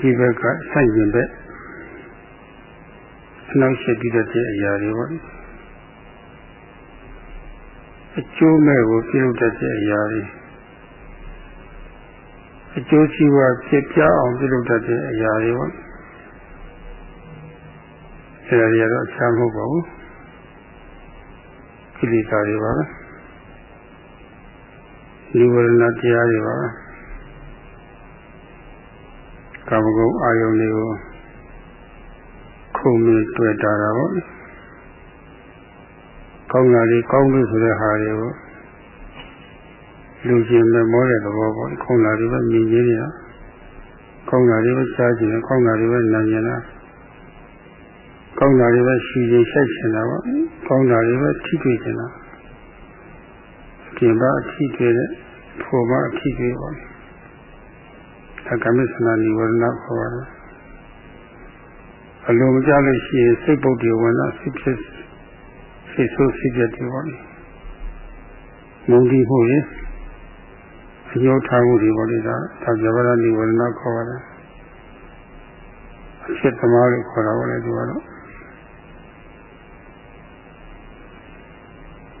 ဒီဘက်ကဆိုင်ကျင်ဘက်အနောက်ရှိပြီးတဲ့အရာတွေပေါ့အကျိုးမဲ့ကိုပြုလုပ်တတ်တဲ့အရာတွေအကျိုးရှိဝါဖြစ်ပြအောင်ပြုလုပ်တတ်တဲ့အရာတွေပေါ့အဲဒါတွေကတော့အခြားမဟုတ်ပါဘူးကိလေသာတွေပါပဲဒီဝရဏတရားတွေပါပဲ ကာမဂုဏ်အာယုန်တွေကိုခုံမြင်တွေ့တာတာပေါ့ကောင်းတာတွေကောင်းလို့ဆိုတဲ့ဟာတွေကိုလူချင်းမဲ့မောတဲ့သဘောပေါ့ခုံတာတွေပဲမြင်ချင်းနေတာကောင်းတာတွေပဲစားကြည့်တယ်ကောင်းတာတွေပဲနားကျင်တာကောင်းတာတွေပဲရှည်ရှည်ရှိုက်ချင်တာပေါ့ကောင်းတာတွေပဲထိတွေ့ချင်တာဒီမှာအထိတွေ့တဲ့ဖို့မှာအထိတွေ့ပါ အကမိသနာနိဝရဏခေါ်ပါတယ်အလိုမကြလို့ရှိရင်စိတ်ပုတ်တွေဝင်တော့စိတ်ဖြစ်စိတ်ဆိုးစိတ်ပြတ်တွေပေါ့လေမုန်းတီးမှုတွေအညှိုးထားမှုတွေပေါ့လေဒါဒါပြဘာရနိဝရဏခေါ်ပါတယ်အဖြစ်သမားလို့ခေါ်တာပေါ့လေဒီကတော့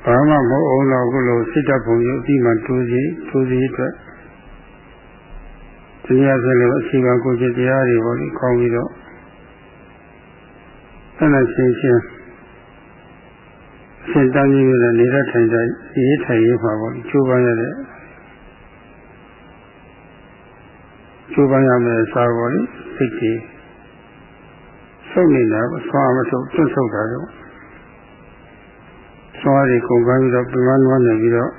ဘာမှမဟုတ်အောင်တော့ခုလိုစိတ်တပုံကြီးအတိမှတိုးစီတိုးစီအတွက် တရားဆိုလို့အစီအမံကိုချက်တရားတွေပေါ့လေခေါင်းပြီးတော့အဲ့ဒါရှင်းရှင်းစင်တန်းကြီးရတဲ့နေတဲ့ထိုင်တိုင်းရေးထိုင်ရေးပါပေါ့ကျိုးပန်းရတဲ့ကျိုးပန်းရမယ်စာပေါ့လေစိတ်ကြီးဆုပ်နေတာပေါ့ဆွာမဆုပ်တွတ်ဆုပ်တာတော့ဆွာတွေကုန်ကမ်းပြီးတော့ပြမနွားနေပြီးတော့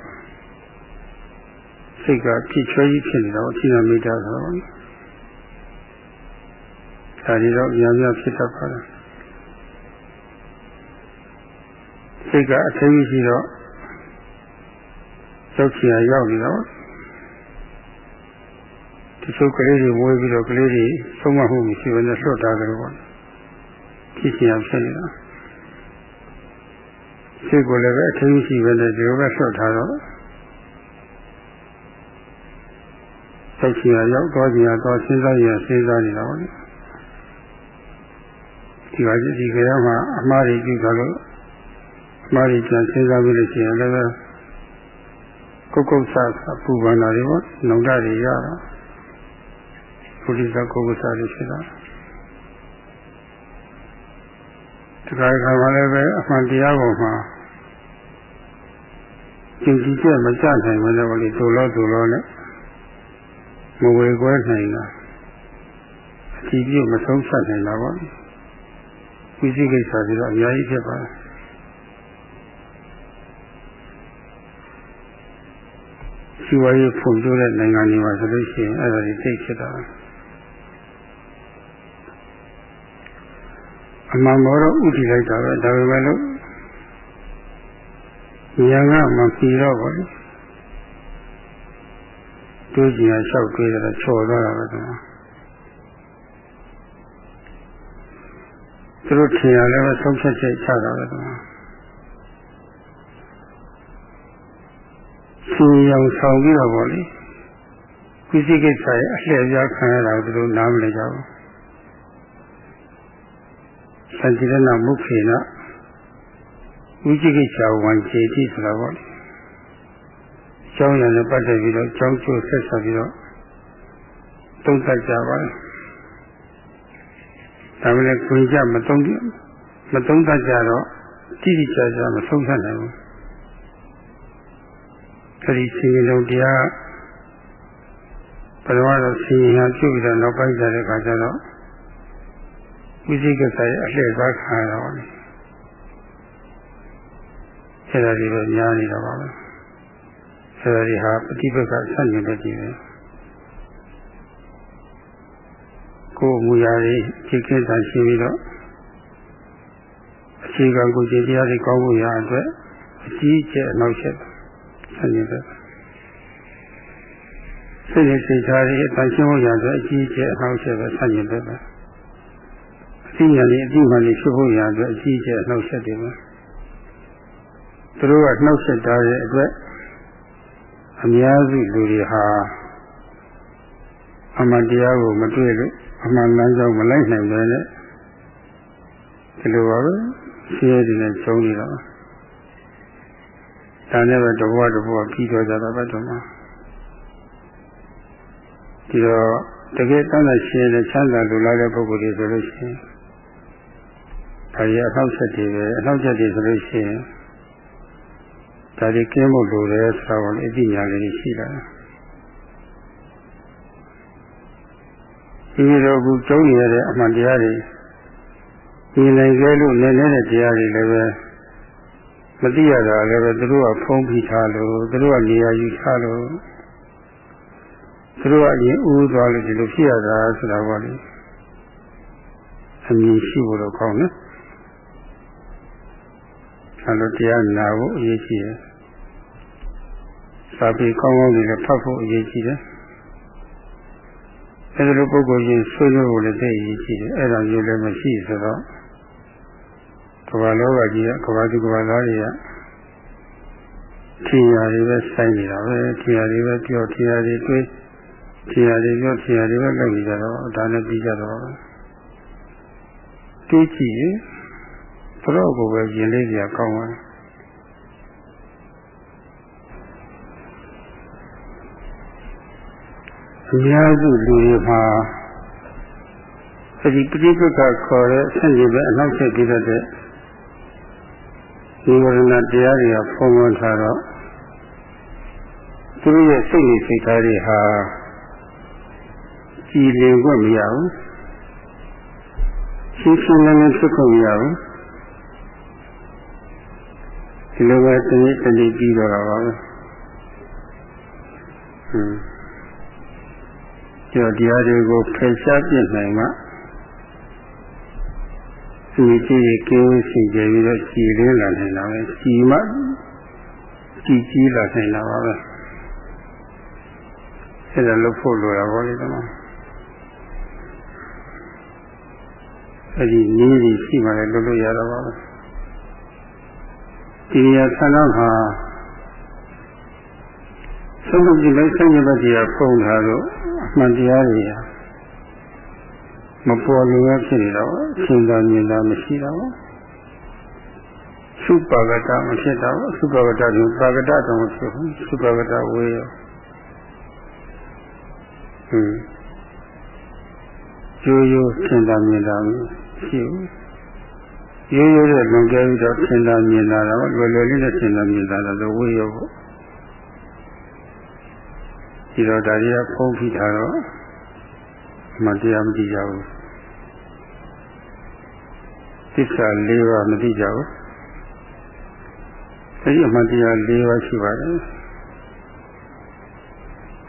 စိတ်ကဖြစ်ချွဲကြီးဖြစ်နေတော့အချိန်မိတာဆိုတော့ဒါတွေတော့များများဖြစ်တတ်ပါတယ်စိတ်ကအသိရှိတော့ရောက်ချင်ရောက်နေတော့ဒီစုကလေးတွေဝေးပြီးတော့ကလေးတွေဆုံးမမှုမရှိဘဲနဲ့လွတ်တာကြလို့ပေါ့ဖြစ်ချင်ဖြစ်နေတာစိတ်ကိုလည်းပဲအသိရှိပဲနဲ့ဒီလိုပဲလွတ်ထားတော့ စိတ်ချင်ရောက်တော့ချင်တော့စဉ်းစားရစဉ်းစားနေတာပေါ့ဒီပါကြည့်ဒီကရမှာအမှားတွေကြည့်ကြလို့မှားပြီးပြန်စဉ်းစားပြီးလို့ရှိရင်လည်းကုတ်ကုတ်ဆာပူပန်တာတွေပေါ့နှုံတာတွေရတာဘုရားကကုတ်ကုတ်ဆာတွေဖြစ်တာတခါခါမှလည်းပဲအမှန်တရားပေါ်မှာကျင့်ကြည့်ချက်မကြနိုင်ဘူးလည်းဘာလို့ဒုလောဒုလောနဲ့ မဝေခွဲနိုင်တာအကြည့်ပြုမဆုံးဆက်နိုင်တာပေါ့ဝိသိကိစ္စတွေတော့အများကြီးဖြစ်ပါတယ်စီဝါရေးဖွံ့ဖြိုးတဲ့နိုင်ငံတွေမှာဆိုလို့ရှိရင်အဲ့ဒါတွေသိဖြစ်တာအမှန်ပေါ်တော့ဥတည်လိုက်တာပဲဒါပေမဲ့လို့ဉာဏ်ကမပြီးတော့ပါဘူး တွေးကြည့်ရလျှောက်တွေးရတော့ချော်သွားတာပဲကွာသူတို့ထင်ရလည်းဆုံးဖြတ်ချက်ချတာပဲကွာရှင်ရောင်ဆောင်ပြီးတော့ဗောလေကုသိကိစ္စရဲ့အလှည့်ပြခံရတာကိုသူတို့နားမလည်ကြဘူးစัจ jira နာမုခေနဝိจิကိစ္စဝံခြေတိဆိုတာဗောလေ ကျောင်းရံနဲ့ပတ်သက်ပြီးတော့ကျောင်းကျိုးဆက်ဆက်ပြီးတော့သုံးသပ်ကြပါတယ်ဒါပေမဲ့ခွင့်ကြမသုံးမသုံးသပ်ကြတော့တိတိကျကျမဆုံးသတ်နိုင်ဘူးအဲဒီစီရင်လုံးတရားပထမတော့စီရင်ဟပြုပြီးတော့နောက်ပိုင်းကျတဲ့အခါကျတော့ဝိသိကစာရဲ့အလှည့်စားခံရတော့လေအဲဒါဒီလိုညားနေတော့ပါပဲအဲ ဒါဒီဟာပฏิပက္ခဆက်နေတဲ့ကြည့်ပဲကိုယ်မူရာတွေခြေကိစ္စရှိပြီးတော့အခြေခံကိုကြည်တရားတွေကောင်းဖို့ရအတွက်အကြီးကျယ်အနောက်ချက်ဆန့်ကျင်တယ်စိတ်နဲ့စိတ်ထားတွေအတန်ရှင်းဖို့ရအတွက်အကြီးအကျယ်အနှောက်အယှက်ပဲဆန့်ကျင်တယ်ပဲအသိဉာဏ်နဲ့အသိမှန်တွေဖြစ်ဖို့ရအတွက်အကြီးအကျယ်အနှောက်အယှက်တွေပဲသူတို့ကနှောက်ယှက်တာရဲ့အတွက် အများစုလူတွေဟာအမှန်တရားကိုမတွေ့လို့အအမှန်လမ်းကြောင်းမလိုက်နိုင်ပဲနဲ့ဒီလိုပါပဲဆင်းရဲတွေနဲ့ကျုံနေတာဒါနဲ့ပဲတဘဝတဘဝပြီးတော့ကြတာပဲတော့မှာဒီတော့တကယ်တမ်းတဲ့ရှင်တဲ့ချမ်းသာလူလာတဲ့ပုဂ္ဂိုလ်တွေဆိုလို့ရှိရင်ဒါရီအထောက်ချက်တွေပဲအထောက်ချက်တွေဆိုလို့ရှိရင် ဒါတွေကင်းဖို့လိုတယ်ဆိုတာကိုအသိဉာဏ်လေးရှိတာဒီလိုအခုကျုံနေရတဲ့အမှန်တရားတွေဒီနိုင်ခဲ့လို့နည်းနည်းတဲ့တရားတွေလည်းပဲမသိရတာလည်းပဲသူတို့ကဖုံးပြီးထားလို့သူတို့ကနေရာယူထားလို့သူတို့ကအရင်ဦးသွားလို့ဒီလိုဖြစ်ရတာဆိုတာပေါ့လေအမြင်ရှိဖို့တော့ကောင်းတ ယ်အဲလိုတရားနာဖို့အရေးကြီးတယ်စာပေကောင်းကောင်းတွေလည်းဖတ်ဖို့အရေးကြီးတယ်အဲဒီလိုပုဂ္ဂိုလ်ချင်းဆွေးနွေးဖို့လည်းသိအရေးကြီးတယ်အဲ့ဒါမျိုးလည်းမရှိဆိုတော့ကမ္ဘာလောကကြီးကကမ္ဘာသူကမ္ဘာသားတွေကထင်ရတွေပဲစိုက်နေတာပဲထင်ရတွေပဲပြောထင်ရတွေတွေးထင်ရတွေပြောထင်ရတွေပဲလုပ်နေကြတော့ဒါနဲ့ပြီးကြတော့တွေးကြည့်ရင် ဘရောကိုပဲရင်လေးကြီးကောင်းသွားအများစုလူတွေမှာအဲဒီပဋိပက္ခခေါ်တဲ့ဆန့်ကျင်ဘက်အနောက်ဆက်ပြီးတဲ့ဒီဝရဏတရားတွေကဖုံးလွှမ်းထားတော့သူတို့ရဲ့စိတ်နဲ့စိတ်ထားတွေဟာကြည်လင်ခွင့်မရဘူးရှင်းရှင်းလင်းလင်းဖြစ်ခွင့်မရဘူး ဒီလိုပဲတနည်းတနည်းပြီးတော့တာပါပဲဟွန်းကျော်တရားတွေကိုဖယ်ရှားပြနိုင်မှဒီကြည့်ကင်းစင်ကြယ်ပြီးတော့ကြည်လင်းလာနိုင်တာပဲကြည်မှကြည်ကြီးလာနိုင်တာပါပဲအဲ့ဒါလို့ဖို့လိုရပါလိမ့်မယ်အဲ့ဒီနည်းကြီးရှိမှလည်းလုပ်လို့ရတော့ပါပဲ ဒီနေရာဆန္ဒမှာသုံးခုကြည့်လိုက်ဆန့်ကျင်ဘက်ကြီးကပုံထားလို့အမှန်တရားတွေမပေါ်လို့ရဖြစ်နေတော့အရှင်သာမြင်တာမရှိတော့သုပါကတမဖြစ်တော့သုပါကတကပါကတတော့မဖြစ်ဘူးသုပါကတဝေးရောဟွန်းရိုးရိုးသင်တာမြင်တာမရှိဘူး ရိုးရိုးတဲ့လွန်ကဲပြီးတော့သင်တာမြင်တာတော့လွယ်လွယ်လေးနဲ့သင်တာမြင်တာတော့ဝေးရောပေါ့ဒီတော့ဒါတွေကဖုံးဖိထားတော့မတရားမကြည့်ကြဘူးသစ္စာ၄ပါးမသိကြဘူးအဲဒီအမှန်တရား၄ပါးရှိပါတယ်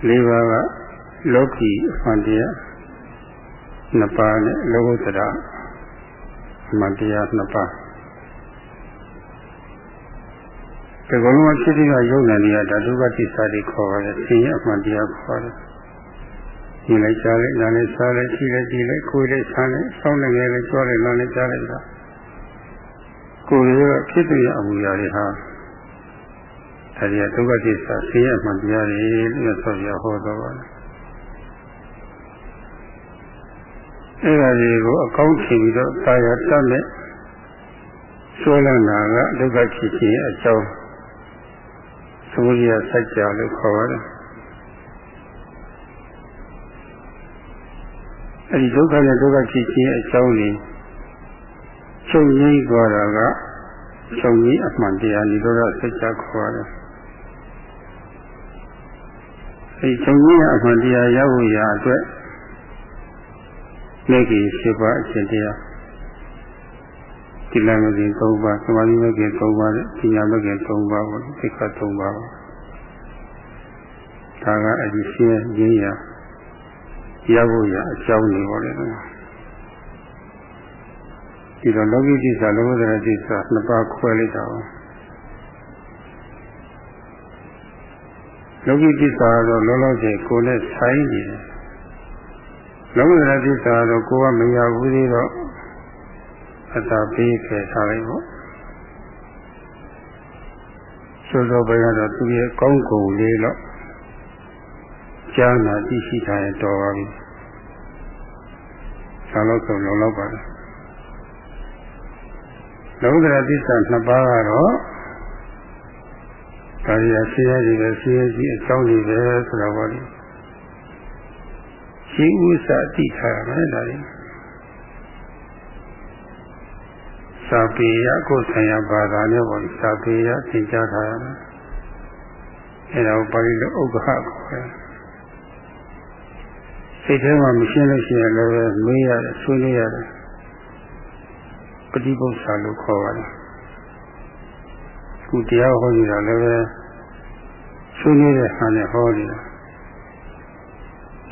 ၄ပါးကလောကီအမှန်တရားနှစ်ပါးနဲ့လောကုတ္တရာအ မှန်တရားနှစ်ပါးဒီကုလုံးဖြစ်ပြီးတော့ယုံနေနေရတာဒုက္ခသစ္စာတွေခေါ်ပါတယ်ဆင်းရဲအမှန်တရားခေါ်တယ်ဒီလိုက်ကြားလိုက်နားလိုက်စားလိုက်ရှိလိုက်ကြည့်လိုက်ကိုယ်လိုက်ဆန်းလိုက်စောင်းလိုက်ငယ်လိုက်ကြွားလိုက်နားလိုက်ကြားလိုက်တာကိုယ်ရဲ့ဖြစ်တဲ့အမှုရာတွေဟာဒါတွေကဒုက္ခသစ္စာဆင်းရဲအမှန်တရားတွေလို့ဆိုပြဟောတော့ပါတယ် အဲ့ဒါတွေကိုအကောင်းချင်ပြီးတော့တာယာတတ်မဲ့ဆွဲလန်းတာကဒုက္ခဖြစ်ခြင်းအကြောင်းသမုဒိယစัจ जा လို့ခေါ်ပါတယ်အဲဒီဒုက္ခနဲ့ဒုက္ခဖြစ်ခြင်းအကြောင်းလေးချုပ်ငြိမ်းသွားတာကချုပ်ငြိမ်းအမှန်တရားနိရောဓစัจ जा ခေါ်ရတယ်အဲဒီချုပ်ငြိမ်းအမှန်တရားရဖို့ရာအတွက် လက်ကြီးရှိပါအရှင်တရားဒီလမကင်၃ပါးသမာဓိမကင်၃ပါးနဲ့ပညာမကင်၃ပါးပေါ့သိက္ခာ၃ပါးပေါ့ဒါကအဲ့ဒီရှင်းရင်းရရဖို့ရအကြောင်းတွေပေါ့လေဒီတော့လောကီတိစ္ဆာလောကုတ္တရာတိစ္ဆာနှစ်ပါးခွဲလိုက်တာပါလောကီတိစ္ဆာတော့လောလောဆယ်ကိုယ်နဲ့ဆိုင်နေတယ် လောကုတ္တရာတိစ္ဆာတော့ကိုယ်ကမရဘူးသေးတော့အသာပေးခဲ့ထားလိုက်ပေါ့ဆိုတော့ဘယ်ကတော့သူရဲ့ကောင်းကုန်လေးတော့ကြားနာသိရှိထားရတော်ပါပြီဒါလို့ဆိုလုံလောက်ပါတယ်လောကရသစ္စာနှစ်ပါးကတော့ဒါရီဆင်းရဲကြီးပဲဆင်းရဲကြီးအကြောင်းကြီးပဲဆိုတော့ဘောလေ ရှိဥစ္စာတိထားရမယ်ဒါရီစာပေရကိုယ်ဆိုင်ရာဘာသာနဲ့ပေါ့စာပေရသင်ကြားထားရမယ်အဲဒါကိုပါဠိလိုဥက္ကဟခေါ်တယ်စိတ်ထဲမှာမရှင်းလို့ရှိရင်လည်းမေးရတယ်ဆွေးနွေးရတယ်ပฏิပု္ပ္ပာလို့ခေါ်ပါတယ်ခုတရားဟောနေတာလည်းပဲဆွေးနွေးတဲ့ဟာနဲ့ဟောနေတာ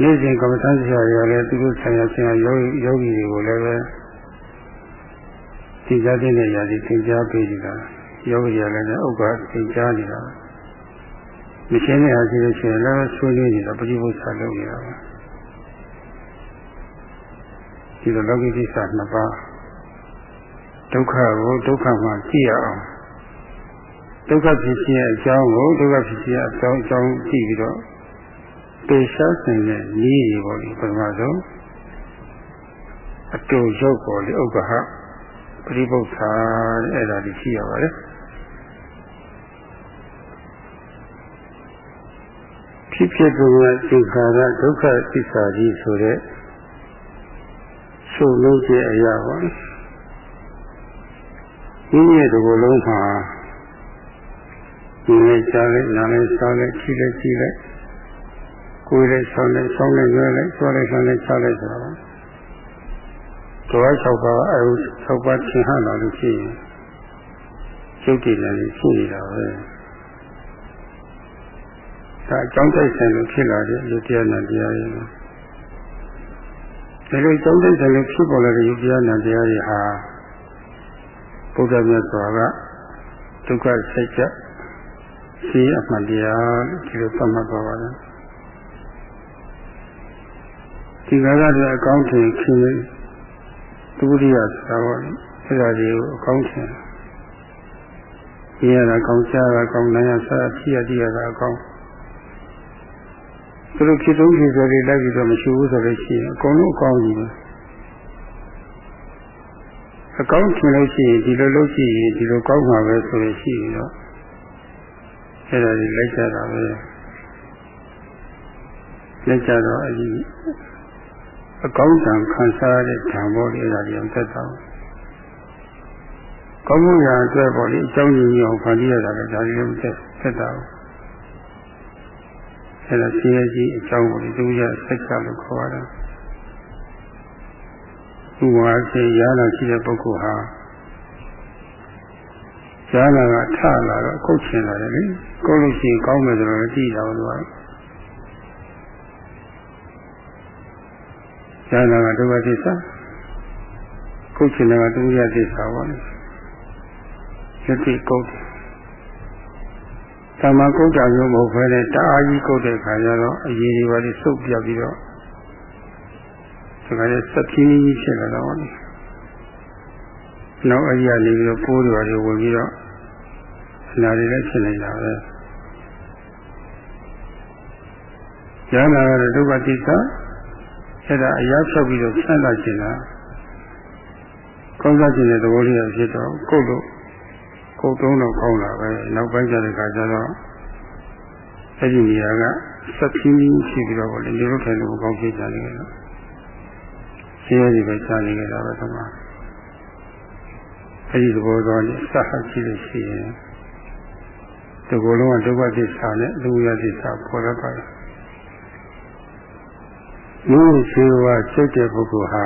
နေ့စဉ်ကမ္မထဆရာရလည်းသူတို့ဆိုင်ရာဆရာယောဂီယောဂီတွေကိုလည်းပဲသင်ကြားတဲ့နေရာတွေသင်ကြားပေးနေတာယောဂီရလည်းဥက္ကသင်ကြားနေတာမရှင်းတဲ့ဟာရှိလို့ရှိရင်လည်းဆွေးနွေးနေတာပฏิပု္ပ္ပာလုပ်နေတာပါဒီလိုလောကီကိစ္စနှစ်ပါးဒုက္ခကိုဒုက္ခမှကြည့်ရအောင်ဒုက္ခဖြစ်ခြင်းအကြောင်းကိုဒုက္ခဖြစ်ခြင်းအကြောင်းအကြောင်းကြည့်ပြီးတော့ ပေရှားနိုင်တဲ့နည်းတွေပေါ့လေပထမဆုံးအတူရုပ်ပေါ်လေဥက္ကဟပရိပု္ပ္ပာအဲ့ဒါကြီးရှိရပါတယ်ဖြစ်ဖြစ်ပုံကသင်္ခါရဒုက္ခသစ္စာကြီးဆိုတဲ့ချုပ်လို့တဲ့အရာပါဒီနေ့ဒီလိုလုံးမှာဒီနေ့ကြားလိုက်နားလိုက်စားလိုက်ကြည့်လိုက်ကြည့်လိုက် ကိုယ်လိုက်ဆောင်းလိုက်ဆောင်းလိုက်ရွယ်လိုက်ဆွဲလိုက်ဆောင်းလိုက်ချလိုက်ဆိုတော့တော်၆ပါးအယု၆ပါးသင်ဟလာလို့ရှိရင်ရုပ်တည်တယ်ရှိနေတာပဲဒါအကြောင်းတိုက်ဆိုင်လို့ဖြစ်လာတဲ့လူတရားနဲ့တရားတွေဒီလိုကြောင်းတဲ့တယ်လို့ဖြစ်ပေါ်လာတဲ့ယုတ်တရားနာတရားတွေဟာဘုရားမြတ်စွာကဒုက္ခစိတ်ကြရှိအမှန်တရားဒီလိုသတ်မှတ်သွားပါတယ် ဒီကရတဲ့အကောင်းထင်ခင်သူရိယသာဝတိအဲ့ဒါတွေကိုအကောင်းထင်ဒီရတာကောင်းစားတာကောင်းနိုင်ရစားဖြစ်ရတည်ရတာအကောင်းသူတို့ဖြစ်ဆုံးဖြစ်စေတွေလိုက်ပြီးတော့မရှိဘူးဆိုလို့ရှိရင်အကုန်လုံးအကောင်းကြီးပဲအကောင်းထင်လို့ရှိရင်ဒီလိုလုပ်ကြည့်ရင်ဒီလိုကောင်းမှာပဲဆိုလို့ရှိရင်တော့အဲ့ဒါကြီးလိုက်ကြတာပဲလိုက်ကြတော့အကြီး အကောင်းတံခံစားတဲ့ဓမ္မောလေးအဲ့ဒါကြီးအောင်သက်တာကောင်းမှုရာအတွက်ပေါ့လေအကြောင်းကြီးအောင်ဖန်တီးရတာလည်းဒါကြီးလည်းသက်သက်တာအဲ့ဒါဆင်းရဲကြီးအကြောင်းကိုသူရဆက်ချလို့ခေါ်ရတာသူဝါစေရလာရှိတဲ့ပုဂ္ဂိုလ်ဟာရလာကထလာတော့ခုတ်ချင်လာတယ်လေကိုလို့ရှိရင်ကောင်းမယ်ဆိုတော့ကြည့်တာလို့ ရလာကဒုက္ခသစ္စာခုတ်ချင်တယ်ကသူရသစ္စာပါလေယတိကုတ်သမကုတ်တာမျိုးမဟုတ်ဘဲနဲ့တအားကြီးကုတ်တဲ့ခါကျတော့အရေးတွေပါလိစုပ်ပြပြီးတော့ဒီကနေ့စက်ပြင်းကြီးဖြစ်လာတော့လေနောက်အရာလေးပြီးတော့ပိုးတွေပါတွေဝင်ပြီးတော့အနာတွေလည်းဖြစ်နေတာပဲဉာဏ်နာရဒုက္ခတိသ အဲ့ဒါအရာဖြောက်ပြီးတော့ဆန့်လာခြင်းလားကောင်းစားခြင်းတဲ့သဘောလေးဖြစ်တော့ကုတ်လို့ကုတ်တုံးတော့ကောင်းလာပဲနောက်ပိုင်းကျတဲ့ခါကျတော့အဲ့ဒီနေရာကစက်ပြင်းကြီးဖြစ်ပြီးတော့လေဒီလိုထိုင်လို့ကောင်းဖြစ်ကြတယ်လို့ဆင်းရဲတွေပဲရှားနေကြတာပဲသမားအဲ့ဒီသဘောတော်နဲ့စဟရှိလို့ရှိရင်ဒီကိုယ်လုံးကဒုက္ခသစ္စာနဲ့လူရသစ္စာပေါ်ရပါတယ် လူရှိဝါစိတ်တဲ့ပုဂ္ဂိုလ်ဟာ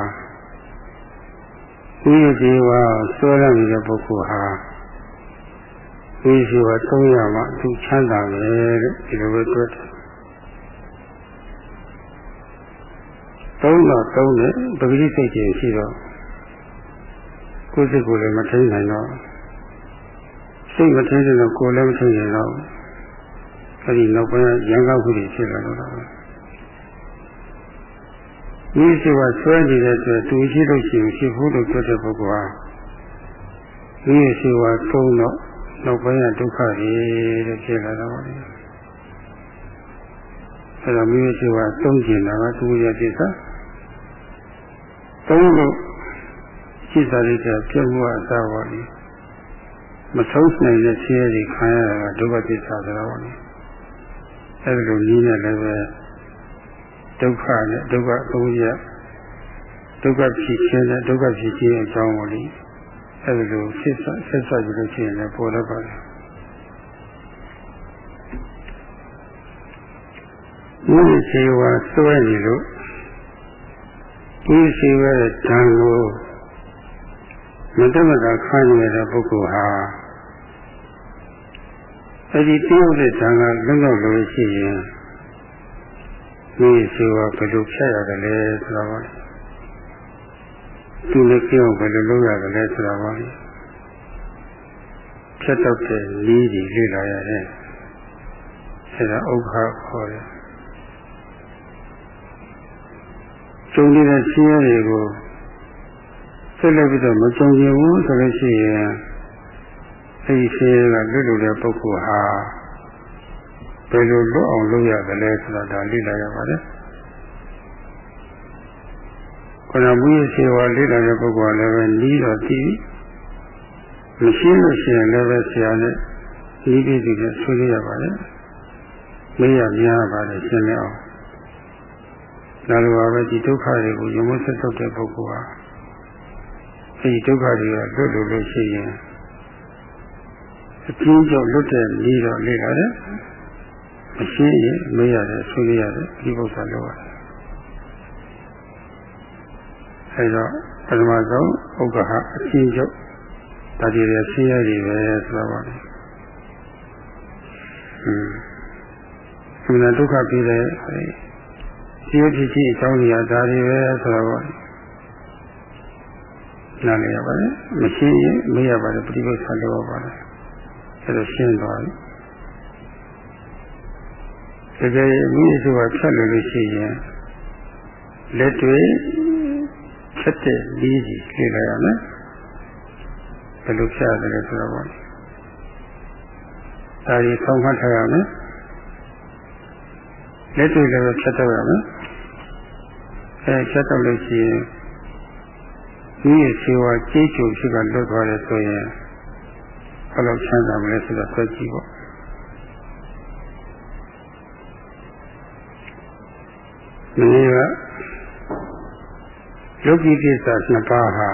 ဒီဒီဝါဆွဲရနေတဲ့ပုဂ္ဂိုလ်ဟာဒီရှိဝါသုံးရမှသူချမ်းသာတယ်တဲ့ဒီလိုပဲတွေ့တယ်သုံးတော့သုံးတယ်ပဂတိစိတ်ကြီးရှိတော့ကိုယ်စိတ်ကိုလည်းမထိန်နိုင်တော့စိတ်မထိန်တဲ့တော့ကိုယ်လည်းမထိန်နိုင်တော့အဲဒီနောက်ပိုင်းရံကောက်မှုတွေဖြစ်လာတော့ ဒီရှိကဆွဲနေတဲ့အတွက်သူရှိလို့ရှိရင်ရှိဖို့လို့ပြောတဲ့ပုဂ္ဂိုလ်ဟာဒီရှိကသုံးတော့နောက်ပိုင်းကဒုက္ခတွေတဲ့ဖြစ်လာတော့လေအဲဒါမိရှိကသုံးကျင်တာကသူရဲ့ပြစ္ဆာသုံးလို့ရှိစားရတဲ့ပြည့်မှုအစားပါလေမဆုံးနိုင်တဲ့ဆင်းရဲတွေခံရတာကဒုက္ခသစ္စာဆိုတော့လေအဲဒီလိုကြီးနဲ့လည်းပဲ ဒုက္ခနဲ့ဒုက္ခအုံးရဒုက္ခဖြစ်ခြင်းနဲ့ဒုက္ခဖြစ်ခြင်းအကြောင်းကိုလေအဲဒီလိုဆက်ဆက်ဆက်ဆက်ကြည့်လို့ရှိရင်လည်းပေါ်တော့ပါတယ်ဒီစေဝါစွဲနေလို့ဒီစေဝါရဲ့ဓာန်ကိုမတမတာခံနေတဲ့ပုဂ္ဂိုလ်ဟာအဲဒီတရုပ်တဲ့ဓာန်ကလုံးတော့လို့ရှိရင် ဒီစေဝါဘယ်လိုဖြတ်ရတယ်လဲဆိုတော့သူလည်းကြောက်ဘယ်လိုလုပ်ရတယ်လဲဆိုတော့ဖြတ်တော့တဲ့လီးကြီးလေ့လာရတယ်အဲဒါဥက္ခခေါ်တယ်ကြုံနေတဲ့ဆင်းရဲတွေကိုဆက်လက်ပြီးတော့မကြုံကျင်ဘူးဆိုလို့ရှိရင်အဲဒီဆင်းရဲကလွတ်လွတ်တဲ့ပုဂ္ဂိုလ်ဟာ ဘယ်လိုလွတ်အောင်လုပ်ရတယ်လဲဆိုတာဒါလေ့လာရပါတယ်ခန္ဓာမူရဲ့ဆေဝါလေ့လာတဲ့ပုဂ္ဂိုလ်ကလည်းပဲနီးတော့တည်မရှိလို့ရှိရင်လည်းပဲဆရာနဲ့နီးပြီးပြီးနဲ့ဆွေးနွေးရပါတယ်မေးရများပါတယ်ရှင်းလင်းအောင်ဒါလိုပါပဲဒီဒုက္ခတွေကိုယမဆက်ဆုပ်တဲ့ပုဂ္ဂိုလ်ဟာအဲဒီဒုက္ခတွေကလွတ်လို့လို့ရှိရင်အကျဉ်းချုပ်လွတ်တဲ့နေတော့လေ့လာတယ် မရှင်းရင်မေးရတယ်ဆွေးနွေးရတယ်ဒီပု္ပ္ပာလိုရတယ်အဲတော့ပထမဆုံးဥက္ကဟအကျဉ်းချုပ်ဒါတွေရဆင်းရဲတွေပဲဆိုတော့ပါလေဟွန်းဒုက္ခပြီးတဲ့ဒီလိုဖြစ်ချင်းအကြောင်းကြီးအဒါတွေပဲဆိုတော့နားလည်ရပါတယ်မရှင်းရင်မေးရပါတယ်ပฏิပု္ပ္ပာလိုပါတယ်အဲဒါရှင်းသွားပြီ တကယ်မိမိဆိုတာဖြတ်လို့လို့ရှိရင်လက်တွေဖြတ်တဲ့လီးကြီးလေ့လာရမယ်ဘယ်လိုဖြတ်ရတယ်ဆိုတော့ဒါကြီးဆောင်းမှတ်ထားရမယ်လက်တွေလည်းဖြတ်တော့ရမယ်အဲဖြတ်တော့လို့ရှိရင်ဒီရဲ့ခြေဝါကြေးချိုဖြစ်ကလွတ်သွားတယ်ဆိုရင်ဘယ်လိုချမ်းသာမလဲဆိုတော့ဆွဲကြည့်ပေါ့မင်းက ယောဂီကိစ္စနှစ်ပါးဟာ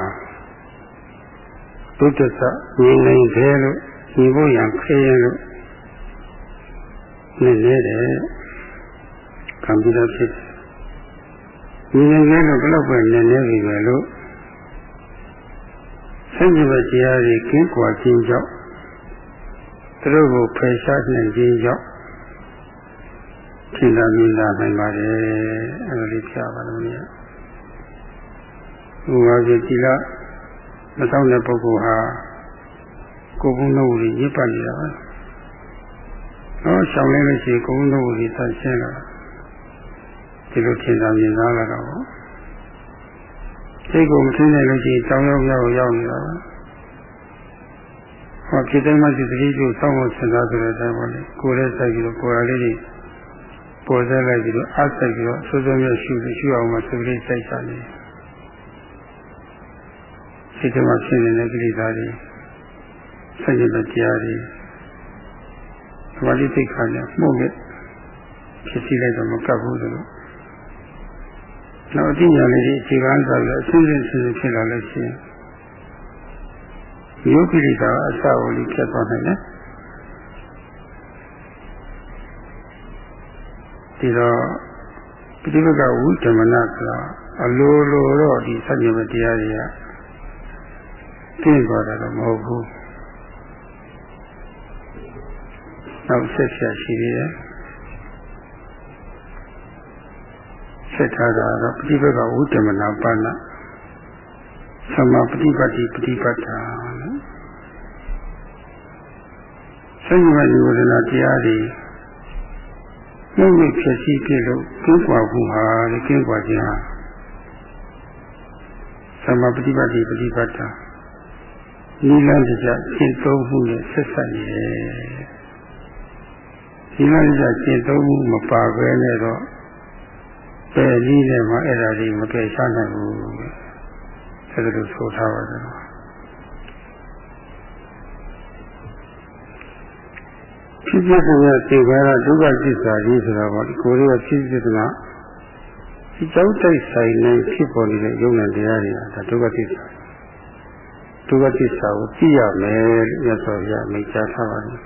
ဒုတ္တသငြိမ်နေတယ်လို့ညီဖို့ရန်ခေရလို့နေနေတယ်ကံပြီးတော့ဖြစ်ညီနေတယ်လို့ဘယ်တော့ပဲနေနေပြီပဲလို့ဆန့်ကျင်ဘက်တရားတွေကင်းကွာခြင်းကြောင့်သူတို့ကိုဖယ်ရှားနိုင်ခြင်းကြောင့်ထင်သာမြင်သာနိုင်ပါတယ်အဲလိုလေးပြပါလို့ မြတ်ဘုရားကြီးတိလမဆောင်တဲ့ပုဂ္ဂိုလ်ဟာကိုယ်ကုန်းတို့ကိုရစ်ပတ်နေတာပဲဟောရှောင်လဲလို့ရှိရင်ကိုယ်ကုန်းတို့ကိုသတ်ရှင်းလာဒီလိုထင်သာမြင်သာလာတော့စိတ်ကိုမသိနိုင်လို့ရှိရင်တောင်းရောက်ရောက်ရောက်နေတာပါဟောဖြစ်တဲ့မှဒီတတိကျစောင့်ဖို့စဉ်းစားဆိုတဲ့အတိုင်းပါလေကိုယ်လည်းစိုက်ပြီးတော့ကိုယ်အားလေးတွေပေါ်ဆက်လိုက်ပြီးတော့အားစိုက်ပြီးတော့စိုးစိုးမြတ်ရှုရှုအောင်မှစိတ်ကလေးစိုက်ချနေ စိတ်ထဲမှာဖြစ်နေတဲ့ကိလေသာတွေဆက်ရတဲ့တရားတွေသမာဓိစိတ်ခါနဲ့မှုနဲ့ဖြစ်စီလိုက်တော့မကပ်ဘူးလို့နောက်အတိညာလေးတွေအခြေခံစားပြီးအစဉ်စဉ်စဉ်စဉ်ဖြစ်လာလို့ရှိရင်ယုတ်ကိလေသာအစအဝလေးဖြစ်သွားနိုင်တယ်ဒီတော့ပฏิပကဝိဓမ္မနာဆိုတာအလိုလိုတော့ဒီစัจ java တရားတွေက ကျင့်သွားတာတော့မဟုတ်ဘူးနောက်ဆက်ဆက်ရှိသေးတယ်ဆက်ထားတာတော့ပฏิပကဝိဓမ္မနာပါဏသမပฏิပတ်တိပฏิပတ်တာဆက်ရမယ့်ဝေဒနာတရားတွေနှုတ်နဲ့ဖြစ်စီဖြစ်လို့ကျင်းပွားမှုဟာလေကျင်းပွားခြင်းဟာသမပฏิပတ်တိပฏิပတ်တာ နိလန်းတကြရှင်းသုံးမှုနဲ့ဆက်ဆက်နေတယ်နိလန်းတကြရှင်းသုံးမှုမပါဘဲနဲ့တော့ပယ်နည်းနဲ့မှအဲ့ဒါတွေမပယ်ရှားနိုင်ဘူးအဲဒါလိုဆိုထားပါတယ်ဖြစ်ဖြစ်တဲ့စေကာရဒုက္ခသစ္စာကြီးဆိုတာပေါ့ဒီကိုယ်လေးကဖြစ်ဖြစ်တဲ့ဒီကြောက်တိုက်ဆိုင်နေဖြစ်ပေါ်နေတဲ့ယုံနဲ့တရားတွေကဒါဒုက္ခသစ္စာ ဒုက္ခသစ္စာကိုသိရမယ်လို့မြတ်စွာဘုရားမိန့်ကြားထားပါတယ်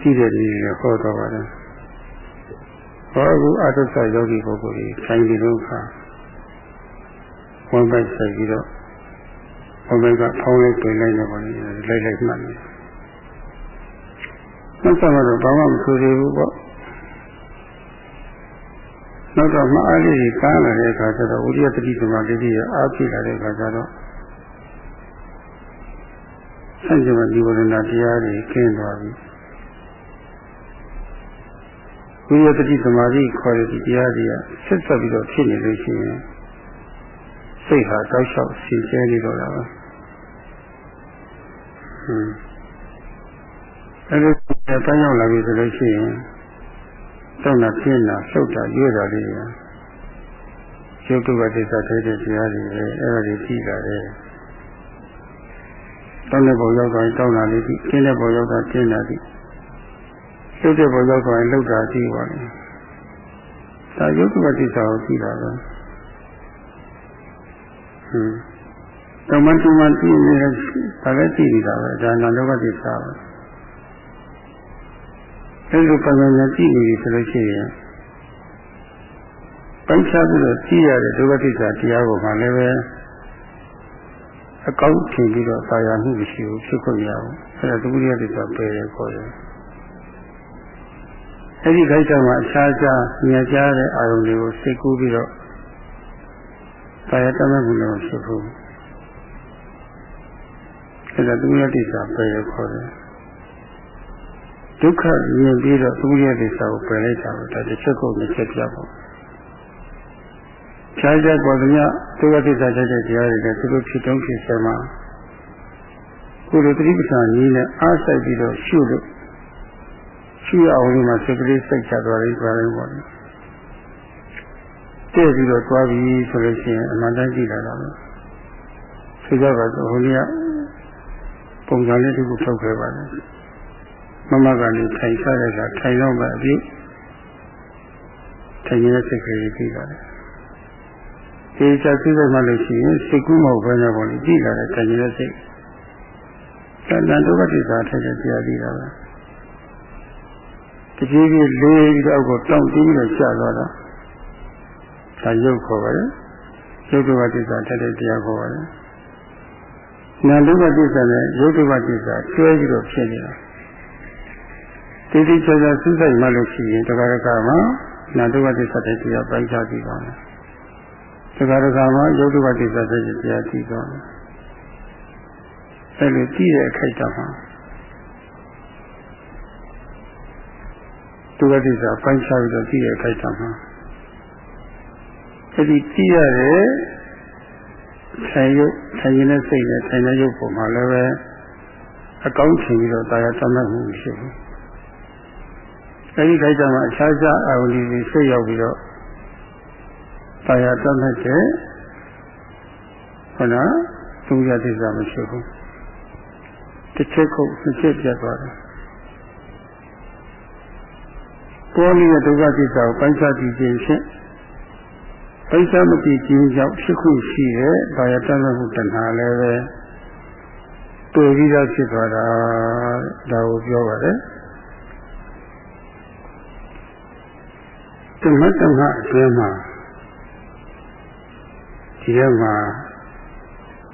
သိတဲ့နည်းနဲ့ဟောတော်ပါတယ်ဟောအခုအတ္တဆယောဂီပုဂ္ဂိုလ်ကြီးဆိုင်ဒီဒုက္ခဝန်ပိုက်ဆိုင်ပြီးတော့ဝန်ပိုက်ကဖောင်းလိုက်ပြင်လိုက်နေပါလိမ့်လိုက်လိုက်မှတ်နေနောက်ဆုံးတော့ဘာမှမဆိုသေးဘူးပေါ့နောက်တော့မအားလေးကားလာတဲ့အခါကျတော့ဝိရိယတတိသမာဓိရအားဖြည့်လာတဲ့အခါကျတော့ ဆန့်ကျင်မဲ့ဒီဝရဏတရားတွေကျင်းသွားပြီဝိရိယတတိသမာဓိခေါ်တဲ့ဒီတရားတွေကဆက်ဆက်ပြီးတော့ဖြစ်နေလို့ရှိရင်စိတ်ဟာတောက်လျှောက်စီကျဲနေတော့တာပါဟွန်းအဲဒီပန်းရောက်လာပြီဆိုလို့ရှိရင်တောက်တာပြင်းတာလှုပ်တာရွေ့တာလေးရရုပ်တုပတိစ္ဆာထဲတဲ့တရားတွေပဲအဲ့ဒါတွေကြည့်လာတယ် တောင်းတဲ့ပုံရောက်သွားရင်တောင်းတာလေးကြည့်ကျင်းတဲ့ပုံရောက်တာကျင်းတာကြည့်လှုပ်တဲ့ပုံရောက်သွားရင်လှုပ်တာကြည့်ပါလေဒါရုပ်တုပတိစ္ဆာကိုကြည့်တာပဲဟွန်းတမန်တမန်ကြည့်နေတဲ့ဒါလည်းကြည့်နေတာပဲဒါနာလောကတိစ္ဆာပဲအဲလိုပညာဉာဏ်ကြည့်နေပြီဆိုလို့ရှိရင်ပိုင်းခြားပြီးတော့ကြည့်ရတဲ့ဒုက္ခသစ္စာတရားကိုမှလည်းပဲ အကောင့်ထင်ပြီးတော့သာယာမှုမရှိဘူးဖြစ်ခွင့်ရအောင်အဲဒါဒုက္ခသစ္စာပယ်ရခေါ်တယ်အဲဒီခိုက်တာမှာအခြားခြားဉာဏ်ကြားတဲ့အာယုံတွေကိုစိတ်ကူးပြီးတော့သာယာတတ်မှုလည်းဖြစ်ဘူးအဲဒါဒုက္ခသစ္စာပယ်ရခေါ်တယ်ဒုက္ခမြင်ပြီးတော့သူရဲ့ဒိစာကိုပယ်လိုက်တာပဲဒါတစ်ချက်ကုန်တစ်ချက်ပြပေါ့ ခြားခြားပေါ်သမျှဒုက္ခသစ္စာချက်တဲ့တရားတွေလည်းသူတို့ဖြစ်တုံးဖြစ်ဆဲမှာကိုယ်လိုတိပ္ပံကြီးနဲ့အားဆိုင်ပြီးတော့ရှုလို့ရှုရအောင်ဒီမှာစိတ်ကလေးစိတ်ချသွားတယ်ပြောရင်ပေါ့တည့်ပြီးတော့သွားပြီဆိုလို့ရှိရင်အမှန်တမ်းကြည့်လာတာပဲဆိုကြပါစို့ဟိုနေ့ကပုံစံလေးတစ်ခုထုတ်ခဲ့ပါတယ်မမကနေထိုင်စားတဲ့ကထိုင်တော့မှအပြည့်ထိုင်နေတဲ့စိတ်ကလေးပြီးလာတယ်။ ဒီချက်သိတဲ့မှလို့ရှိရင်စိတ်ကူးမဟုတ်ဘဲနဲ့ပေါ့လေပြီးလာတဲ့ထိုင်နေတဲ့စိတ်။တဏ္ဍဒုက္ခတိသာထိုင်တဲ့တရားပြီးတာပဲ။တကြီးကြီးလေးပြီးတော့ကိုတောင့်တင်းပြီးတော့ကျသွားတာ။ဒါရုပ်ခေါ်ပါတယ်။ရုပ်ဒုက္ခတိသာထိုင်တဲ့တရားခေါ်ပါတယ်။နာဒုက္ခတိသာနဲ့ရုပ်ဒုက္ခတိသာကျွဲပြီးတော့ဖြစ်နေတာ။တိတိကျကျစူးစိုက်မှလို့ရှိရင်တခါတခါမှာနာတုဝတိသတ္တတရားပိုင်းခြားပြီးပါမယ်။ တခါတခါမှာယုတ်တုဝတိသတ္တတရားကြည့်သွားမယ်။အဲလိုကြည့်တဲ့အခိုက်အတန့်မှာတုဝတိသပိုင်းခြားပြီးတော့ကြည့်တဲ့အခိုက်အတန့်မှာအဲဒီကြည့်ရတဲ့ဆိုင်ရုပ်ဆိုင်ရင်တဲ့စိတ်နဲ့ဆိုင်တဲ့ရုပ်ပုံမှာလည်းပဲအကောင်းချင်ပြီးတော့တာယာတတ်မှတ်မှုရှိဘူး။အဲဒီခိုက်တာမှာအခြားခြားအာဝလီတွေဆွေးရောက်ပြီးတော့ တာယာတတ်မှတ်တဲ့ဟုတ်လားသူရတိစ္ဆာမရှိဘူးတစ်ချက်ခုတစ်ချက်ပြတ်သွားတယ်ပေါ်နေတဲ့ဒုက္ခသစ္စာကိုပိုင်းခြားကြည့်ခြင်းဖြင့်ပိုင်းခြားမကြည့်ခြင်းကြောင့်ဖြစ်ခုရှိတဲ့ဘာယတတ်မှတ်မှုတဏှာလည်းပဲတွေ့ပြီးသားဖြစ်သွားတာဒါကိုပြောပါတယ်မတ္တမအတွင်းမှာ ဒီထဲမှာ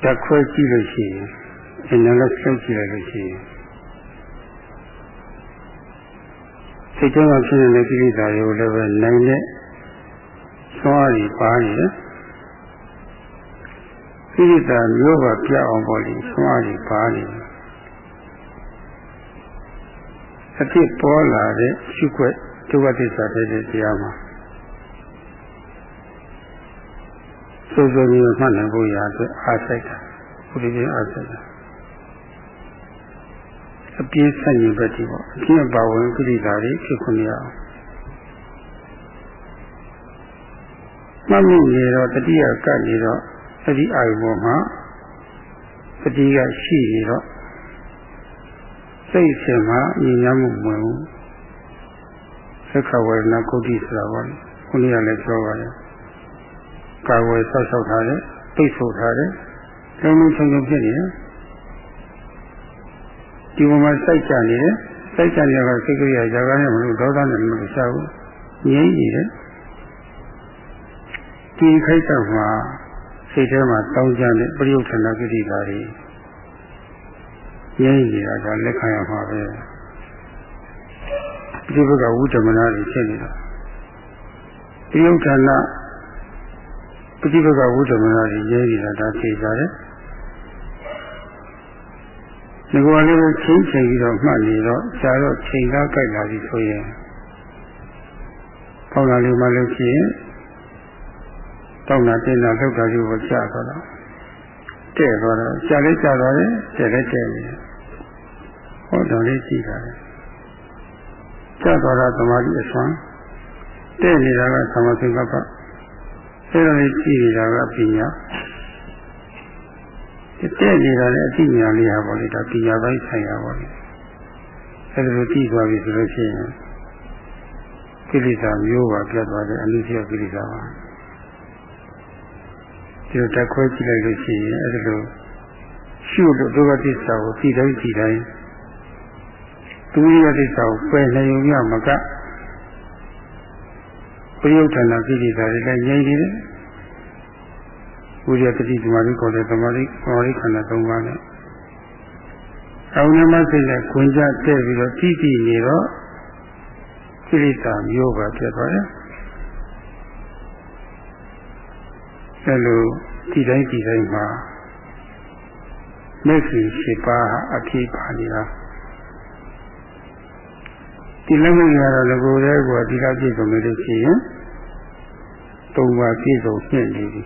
တက်ခွဲကြည့်လို့ရှိရင်အနလည်းဖြုတ်ကြည့်လိုက်လို့ရှိရင်စိတ်ထဲမှာဖြစ်နေတဲ့ကိလေသာတွေကိုလည်းပဲနိုင်တဲ့သွားရည်ပါနေတယ်ကိလေသာမျိုးပါပြအောင်ပေါ့လေသွားရည်ပါနေတယ်အဖြစ်ပေါ်လာတဲ့ရှိခွက်ဒုက္ခသစ္စာတဲ့တရားမှာ စိုးစိုးကြီးမှတ်နိုင်ဖို့ရာအတွက်အားစိတ်တာဘုရားရှင်အားစိတ်တာအပြည့်ဆက်ရင်ပဲဒီပေါ့အကျင့်ပါဝင်ကိရိတာတွေဖြစ်ခွင့်ရအောင်မှတ်မိနေတော့တတိယကပ်နေတော့အဲ့ဒီအာယုပေါ်မှာပတိကရှိနေတော့စိတ်ဆင်မှာညဉ့်ညမ်းမှုဝင်ဘူးသက်ခဝေဒနာကုဋ္ဌိဆိုတာပါလေခုနကလည်းပြောပါတယ် ကာဝယ်ဆောက်ရှောက်ထားတယ်ပိတ်ဆို့ထားတယ်လုံးလုံးချုံချုံဖြစ်နေတယ်ဒီပေါ်မှာစိုက်ကြနေတယ်စိုက်ကြနေတဲ့စိတ်ကလေးကຢာကားနဲ့မလို့ဒေါသနဲ့မလို့ရှာဘူးငြိမ့်နေတယ်ဒီခိုက်တော့မှာစိတ်ထဲမှာတောင်းကြတဲ့ပရိယုထနာကိတိကာတွေငြိမ့်နေတာကလက်ခံရမှာပဲဒီဘက်ကဝုဒ္ဓမနာတွေဖြစ်နေတာပရိယုထနာ ပฏิပကဝုဒ္ဓမနာတွေငြိမ့်နေတာဒါသိကြတယ်ဒီကောလေးကိုချင်းချိန်ပြီးတော့မှတ်နေတော့ဆရာတော့ချိန်ကားကြိုက်လာပြီဆိုရင်ပေါလာလေးမှလို့ရှိရင်တောင်းတာတင်တာလောက်တာလေးကိုကြားသွားတော့တဲ့သွားတော့ရှားလေးကြားသွားတယ်တဲ့လည်းတဲ့နေဟောတော်လေးကြည့်တာလေကြားသွားတာသမာဓိအစွမ်းတဲ့နေတာကသမာဓိကပ္ပ အဲ့ဒါလေးကြည့်နေတာကပညာတဲ့နေတာလည်းအသိဉာဏ်လေးဟာပေါ့လေဒါပညာပိုင်းဆိုင်ရာပေါ့လေအဲ့ဒါလိုကြည့်သွားပြီဆိုလို့ရှိရင်ကိလေသာမျိုးပါပြတ်သွားတယ်အနုစီယကိလေသာပါဒီလိုတက်ခွဲကြည့်လိုက်လို့ရှိရင်အဲ့ဒါလိုရှုလို့ဒုက္ခသစ္စာကိုကြည့်တိုင်းကြည့်တိုင်းသူရသစ္စာကိုပယ်နိုင်ုံရမက ပရိယုဌာဏကိလေသာတွေလည်းငြိမ့်နေတယ်ဝိရိယတတိသမာဓိခေါ်တဲ့သမာဓိသမာဓိခန္ဓာ၃ပါးနဲ့အောင်နမစိတ်နဲ့ခွင်ကြတဲ့ပြီးတော့ကြည့်ကြည့်နေတော့ကိလေသာမျိုးပါဖြစ်သွားတယ်အဲလိုဒီတိုင်းဒီတိုင်းမှာမျက်စိရှိပါအဖြစ်ပါနေတာ ဒီလက်မရတော့ငကိုယ်တည်းကဒီလောက်ပြည့်စုံလို့ရှိရင်သုံးပါးပြည့်စုံဖြစ်နေပြီ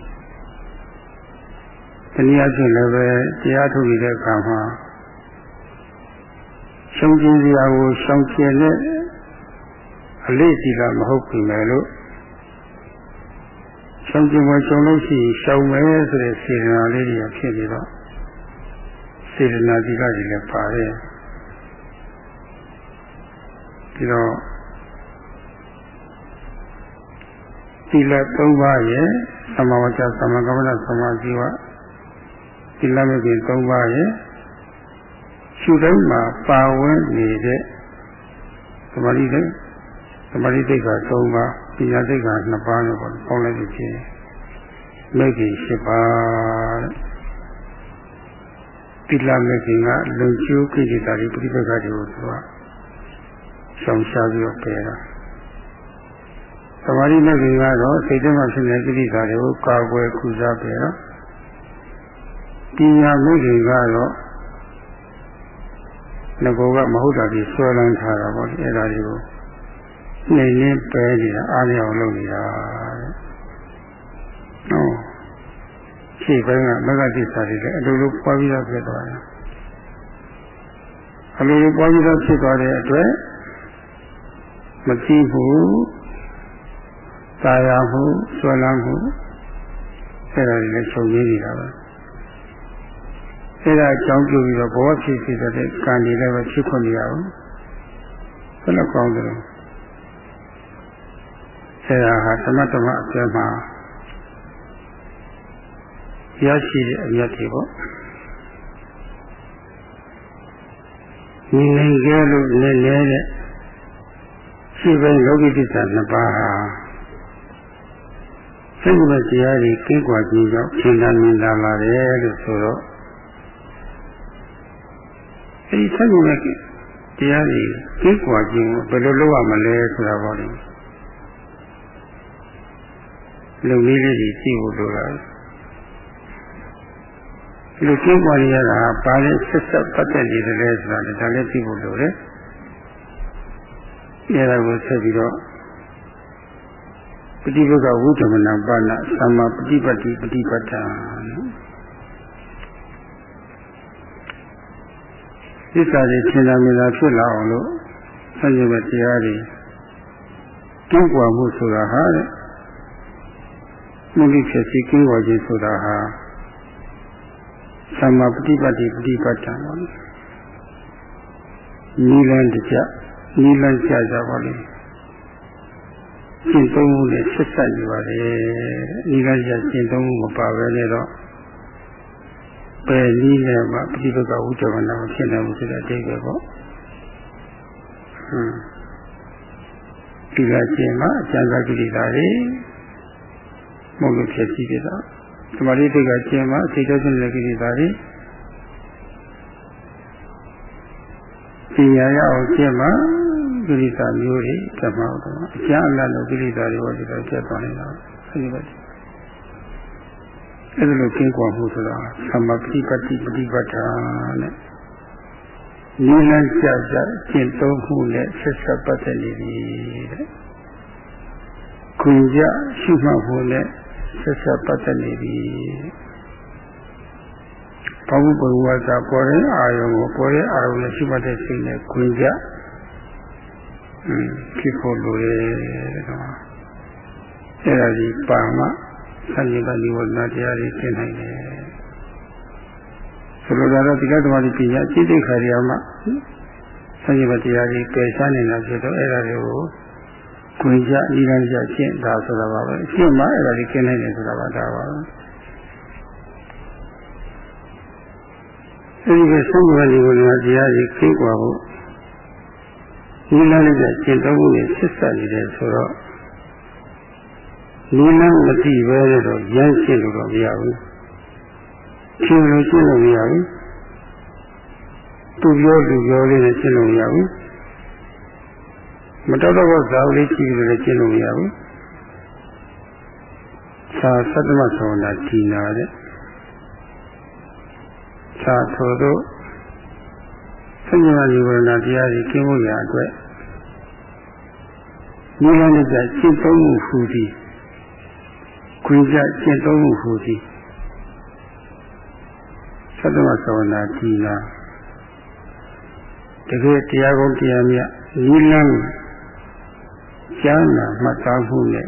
တနည်းအားဖြင့်လည်းပဲတရားထုတ်နေတဲ့အခါမှာရှုံးကျင်စရာကိုရှောင်ကျင်တဲ့အလေးစီကမဟုတ်ပြီမယ်လို့ရှောင်ကျင်ဝင်ရှုံလို့ရှိရင်ရှောင်မယ်ဆိုတဲ့စေတနာလေးတွေဖြစ်နေတော့စေတနာဒီကကြီးလည်းပါတယ် ဒီတော့သီလ၃ပါးရဲ့သမဝចသမကမ္မနာသမာဓိဝသီလမဂ္ဂင်၃ပါးရဲ့ရှုတိုင်းမှာပါဝင်နေတဲ့သမာဓိတဲ့သမာဓိတိတ်က၃ပါးပညာတိတ်က2ပါးလို့ပေါ့ပေါင်းလိုက်လို့ချင်းမဂ္ဂင်၈ပါးသီလမဂ္ဂင်ကလုံကျိုးကိလေသာတွေပြိပက္ခတွေကိုသူက ရှောင်ရှားပြီးတော့ပယ်တာသမာဓိမဂ္ဂင်ကတော့စိတ်ထဲမှာဖြစ်နေတဲ့ကိလေသာတွေကိုကာကွယ်ကုစားပယ်တော့ပညာမဂ္ဂင်ကတော့ငကောကမဟုတ်တာကြီးဆွဲလန်းထားတာပေါ့အဲ့ဒါတွေကိုနှိမ့်နှင်းပယ်နေတာအားရအောင်လုပ်နေတာတဲ့။ဟုတ်ရှေ့ဘက်ကမဂ္ဂတိစာတွေလည်းအလိုလိုပွားပြီးတော့ဖြစ်သွားတယ်။အလိုလိုပွားပြီးတော့ဖြစ်သွားတဲ့အတွက် မကြည့်ဘူးတာယာမှုဆွဲလန်းမှုအဲ့ဒါတွေလည်းချုပ်ရင်းနေတာပဲ။အဲဒါအကြောင်းပြုပြီးတော့ဘဝဖြစ်ဖြစ်တဲ့ကံတွေလည်းပဲဖြစ်ခွင့်မရဘူးဘယ်လိုကောင်းတယ်အဲဒါဟာသမတ္တမအကျဉ်းမှာရရှိတဲ့အမြတ်တွေပေါ့ဒီနိုင်ကြလို့လည်းလဲတဲ့ ရှိပိုင်းလောကိတ္တနှစ်ပါးဟာစိတ်မဲ့တရားတွေကင်းကွာခြင်းကြောင့်သင်္ကန်းမြင်လာလာတယ်လို့ဆိုတော့အဲဒီဆက်ကုန်တဲ့တရားတွေကိကွာခြင်းဘယ်လိုလုပ်ရမလဲဆိုတာပေါ့လေလုံလေးလေးကြီးသိဖို့လိုတာလူကိကွာရတာဘာလဲဆက်ဆက်ပတ်သက်နေတယ်လဲဆိုတာလည်းဒါလည်းသိဖို့လိုတယ် အဲဒါကိုဆက်ပြီးတော့ပฏิပကဝုဒ္ဓမနာပါဏသမ္မာပฏิပတ်တိပฏิပတ်တာသစ္စာတွေသင်္သာမေသာဖြစ်လာအောင်လို့ဆက်ရမယ့်တရားတွေကျင့်ကြွမှုဆိုတာဟာတဲ့မုလိဖြစ်စီကျင့်ကြွခြင်းဆိုတာဟာ သမ္မာပฏิပတ်တိပฏิပတ်တံပါလေနိလန်းတကြ နိလန်းကြကြပါလေရှင်းသုံးမှုနဲ့ဆက်ဆက်နေပါတယ်နိလန်းကြရှင်းသုံးမှုမပါဘဲနဲ့တော့ပယ်နည်းနဲ့မှပฏิပတ်ကဝိတ္တဝနာမဖြစ်နိုင်ဘူးဆိုတဲ့အတိတ်ပဲပေါ့ဟွန်းဒီကကျင်မှာအကျဉ်းစားကိလေသာတွေမဟုတ်လို့ဖြစ်ပြီးပြတာသမာဓိတိတ်ကကျင်မှာစိတ်တော်ခြင်းတဲ့ကိလေသာတွေပညာရအောင်ကျင့်မှာ ကိလေသာမျိုးတွေဓမ္မတော့အကျဉ်းအလတ်လို့ကိလေသာတွေဟောဒီတော့ကျက်သွားနေတာအဲဒီပဲအဲ့ဒါလိုကျင့်ကြွမှုဆိုတာသမပတိပတိပฏิပတ်တာနဲ့နိလန်းကြကြကျင့်သုံးမှုနဲ့ဆက်ဆက်ပတ်သက်နေပြီတဲ့။ခွင့်ကြရှိမှတ်ဖို့နဲ့ဆက်ဆက်ပတ်သက်နေပြီ။ဘာဝဘဝသာပေါ်တဲ့အာယုံကိုပေါ်တဲ့အာယုံနဲ့ရှိမှတ်တဲ့စိတ်နဲ့ခွင့်ကြ ဖြစ်ဖို့လိုရဲ့တော့အဲ့ဒါဒီပါမဆန္ဒကနိဝရဏတရားတွေရှင်းနိုင်တယ်ဆိုလိုတာတော့ဒီကတ္တဝါဒီပညာစိတ်တိခါရမှာဆန္ဒကတရားတွေပယ်ရှားနေတာဖြစ်တော့အဲ့ဒါတွေကိုခွင့်ကြဤလမ်းကြရှင်းတာဆိုတာပါပဲရှင်းမှအဲ့ဒါတွေရှင်းနိုင်တယ်ဆိုတာပါဒါပါပဲအဲဒီကသုံးပါးဒီကိုတရားကြီးခင်းကွာဖို့ ဒီလမ်းလေးကရှင်းတော့ဖို့ဆက်ဆက်နေတယ်ဆိုတော့ဒီလမ်းမသိပဲတော့ရမ်းရှင်းလို့တော့မရဘူးရှင်းလို့ရှင်းလို့မရဘူးသူပြောသူပြောလေးနဲ့ရှင်းလို့မရဘူးမတော်တော့ဇာဝလေးကြည့်လို့လည်းရှင်းလို့မရဘူးသာသတ္တမသောနာဒီနာတဲ့သာထိုတို့ ဆញ្ញဝနိဝရဏတရားကြီးကျင့်ဖို့ရအတွက်နိဗ္ဗာန်နဲ့ရှင်းသုံးမှုဟူသည်ခွင့်ကြရှင်းသုံးမှုဟူသည်သတ္တမသောနာဒီနာတကယ်တရားကုန်တရားမြတ်နိလန်းကျမ်းနာမှတ်သားမှုနဲ့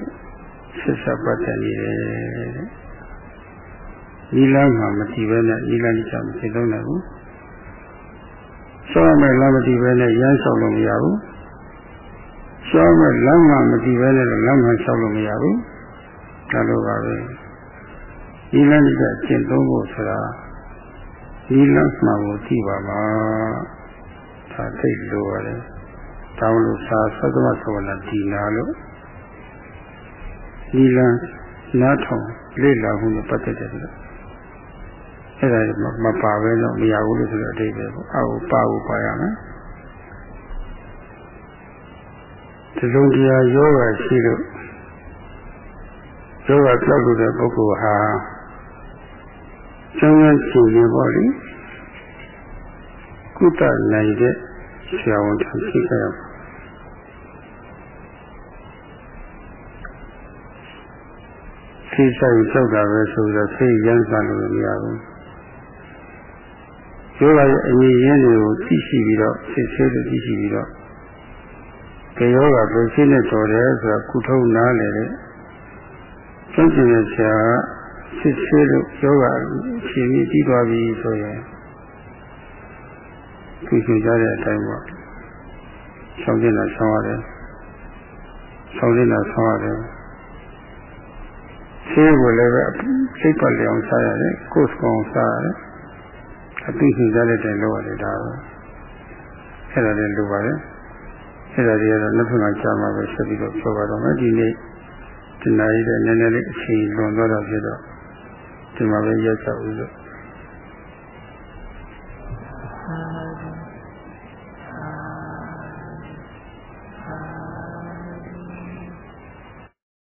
ဆက်ဆက်ပတ်သက်နေတယ်နိလန်းမှာမတည်ဘဲနဲ့နိလန်းကြောင့်မသိတော့နိုင် ဘူးစောမဲ့လမ်းမတည်ဘဲနဲ့ရမ်းလျှောက်လို့မရဘူးစောမဲ့လမ်းမှာမတည်ဘဲနဲ့လမ်းမှာလျှောက်လို့မရဘူးဒါလိုပါပဲနိလန်းကကျင့်သုံးဖို့ဆိုတာနိလန်းမှာကိုကြည့်ပါမှာဒါသိလို့ရတယ်တောင်းလို့စာသတ္တမသဝနာဒီနာလို့နိလန်းနားထောင်လေ့လာမှုနဲ့ပတ်သက်တယ်ဆိုတော့ အဲ့ဒါမပါပဲတော့မရဘူးလို့ဆိုတဲ့အဓိပ္ပာယ်ပေါ့အောက်ပါဖို့ပါရမယ်ဒီလိုတရားယောဂရှိလို့ယောဂကြောက်လို့တဲ့ပုဂ္ဂိုလ်ဟာကျောင်းရချင်းရင်ပေါ့လေကုသနိုင်တဲ့ဆရာဝန်ထံရှိခဲ့ရမှာစိတ်ဆိုင်ကြောက်တာပဲဆိုတော့စိတ်ရမ်းစားလို့မရဘူး ယောဂရဲ့အငြင်းရင်းတွေကိုသိရှိပြီးတော့စိတ်ဆဲလို့သိရှိပြီးတော့ဒီယောဂဘယ်ရှိနေတော်တယ်ဆိုတာကုထုံးနားလေတဲ့ကျင့်ကြံတဲ့ဆရာစိတ်ဆဲလို့ယောဂရှင်ပြီးပြီးသွားပြီဆိုရင်သူရှင်းကြတဲ့အတိုင်းပေါ့ဆောင်းနေတာဆောင်းရတယ်ဆောင်းနေတာဆောင်းရတယ်ဆေးကိုလည်းပဲစိတ်ပတ်လျောင်စားရတယ်ကိုယ်စကောင်စားရတယ် အသိရှိကြတဲ့တိုင်လောက်ရတယ်ဒါပဲအဲ့ဒါလည်းလိုပါတယ်အဲ့ဒါတွေကတော့နှစ်ဖက်ကကြာမှာပဲဆက်ပြီးတော့ပြောပါတော့မယ်ဒီနေ့ဒီနာရီတဲ့နည်းနည်းလေးအချိန်လွန်သွားတော့ဖြစ်တော့ဒီမှာပဲရက်ချဦးလို့